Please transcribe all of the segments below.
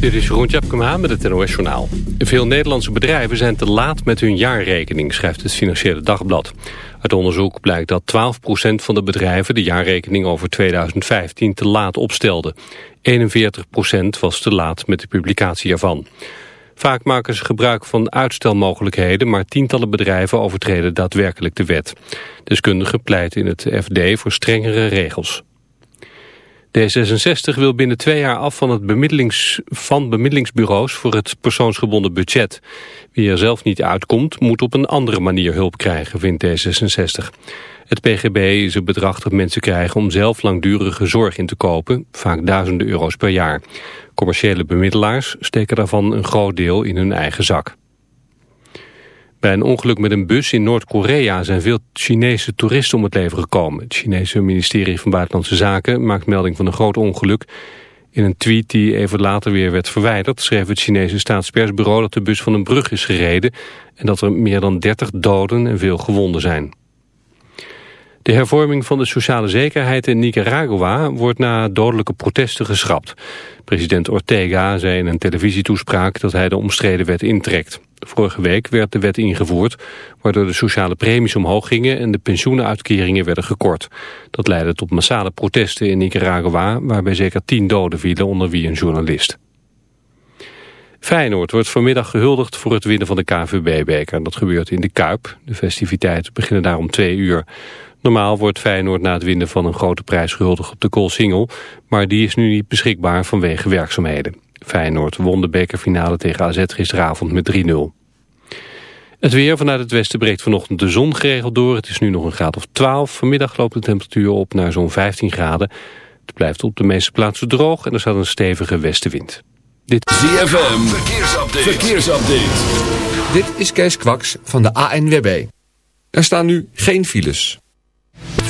Dit is Jeroen Tjepkema met het NOS Journaal. Veel Nederlandse bedrijven zijn te laat met hun jaarrekening, schrijft het Financiële Dagblad. Uit onderzoek blijkt dat 12% van de bedrijven de jaarrekening over 2015 te laat opstelde. 41% was te laat met de publicatie ervan. Vaak maken ze gebruik van uitstelmogelijkheden, maar tientallen bedrijven overtreden daadwerkelijk de wet. Deskundigen pleiten in het FD voor strengere regels. D66 wil binnen twee jaar af van, het bemiddelings, van bemiddelingsbureaus voor het persoonsgebonden budget. Wie er zelf niet uitkomt, moet op een andere manier hulp krijgen, vindt D66. Het PGB is het bedrag dat mensen krijgen om zelf langdurige zorg in te kopen, vaak duizenden euro's per jaar. Commerciële bemiddelaars steken daarvan een groot deel in hun eigen zak. Bij een ongeluk met een bus in Noord-Korea zijn veel Chinese toeristen om het leven gekomen. Het Chinese ministerie van Buitenlandse Zaken maakt melding van een groot ongeluk. In een tweet die even later weer werd verwijderd... schreef het Chinese staatspersbureau dat de bus van een brug is gereden... en dat er meer dan 30 doden en veel gewonden zijn. De hervorming van de sociale zekerheid in Nicaragua wordt na dodelijke protesten geschrapt. President Ortega zei in een televisietoespraak dat hij de omstreden wet intrekt. Vorige week werd de wet ingevoerd, waardoor de sociale premies omhoog gingen en de pensioenuitkeringen werden gekort. Dat leidde tot massale protesten in Nicaragua, waarbij zeker tien doden vielen onder wie een journalist. Feyenoord wordt vanmiddag gehuldigd voor het winnen van de KVB-beker. Dat gebeurt in de Kuip. De festiviteiten beginnen daar om twee uur. Normaal wordt Feyenoord na het winnen van een grote prijs gehuldigd op de Koolsingel, maar die is nu niet beschikbaar vanwege werkzaamheden. Feyenoord won de bekerfinale tegen AZ gisteravond met 3-0. Het weer vanuit het westen breekt vanochtend de zon geregeld door. Het is nu nog een graad of 12. Vanmiddag loopt de temperatuur op naar zo'n 15 graden. Het blijft op de meeste plaatsen droog en er staat een stevige westenwind. Dit ZFM, verkeersupdate. verkeersupdate. Dit is Kees Kwaks van de ANWB. Er staan nu geen files.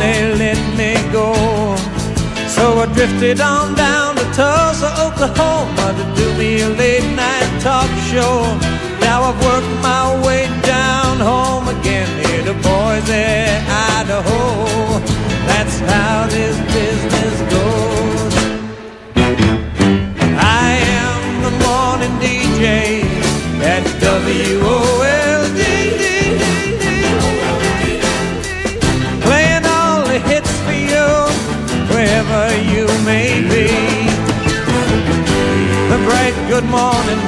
they let me go. So I drifted on down to Tulsa, Oklahoma to do me a late night talk show. Now I've worked my way down home again here to Boise, Idaho. That's how this business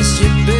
miss you, baby.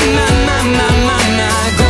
My, my, my, my, my, my,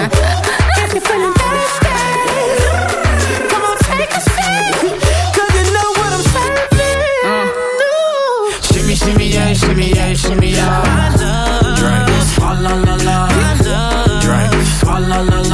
if you're feeling thirsty, come on take a sip, 'cause you know what I'm serving. Shimmy, shimmy, yeah, shimmy, yeah, shimmy, yeah. Drink, swalla la la. Drink, swalla la la.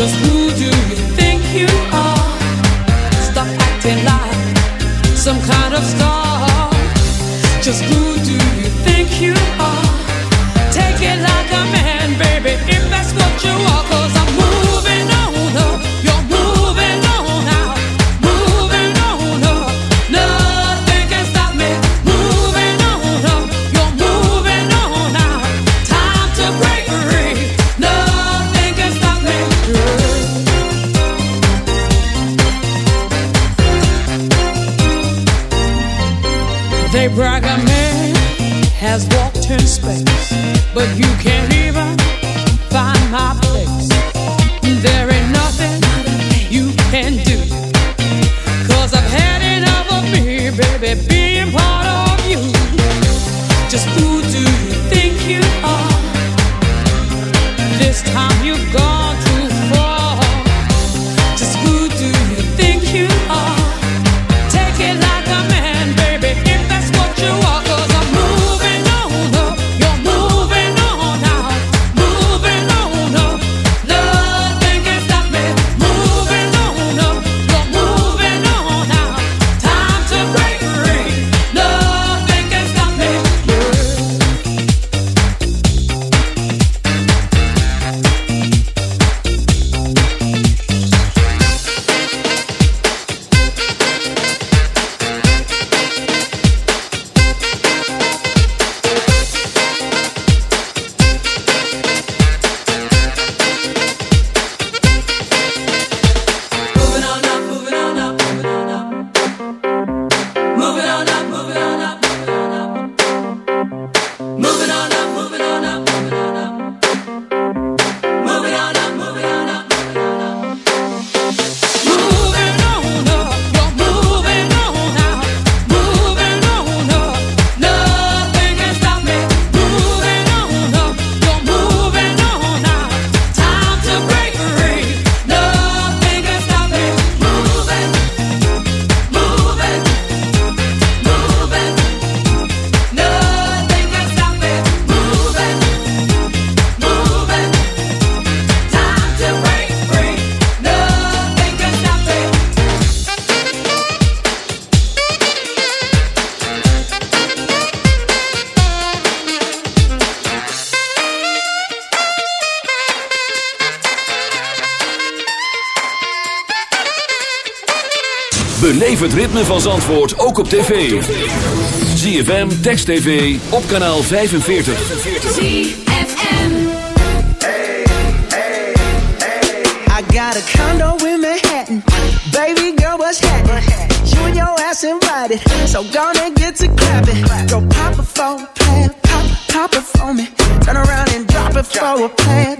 Just who do you think you are? Stop acting like some kind of star. Just who do you think you are? Take it like a man, baby, if that's what you. Cause I'm has walked in space, but you can't even find my place. There ain't nothing you can do, cause I've had enough of me, baby, being part of. Ritme van Zandvoort ook op tv. ZFM, Text TV, op kanaal 45. ZFM. I got a condo in Manhattan. Baby girl, what's happening? You and your ass invited. So gonna get to clapping. Go pop it for a plan. Pop, pop it for me. Turn around and drop it for a plan.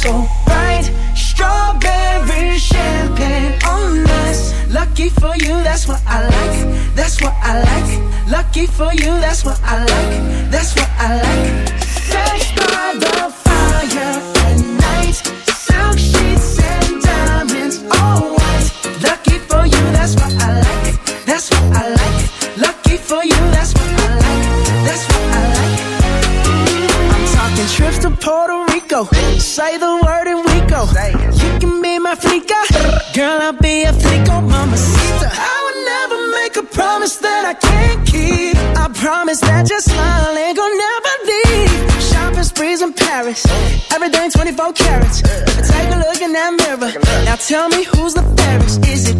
so bright. Strawberry champagne on us. Lucky for you, that's what I like. That's what I like. Lucky for you, that's what I like. That's what I like. Paris. Everything 24 carats. Take a look in that mirror. Now tell me who's the fairest. Is it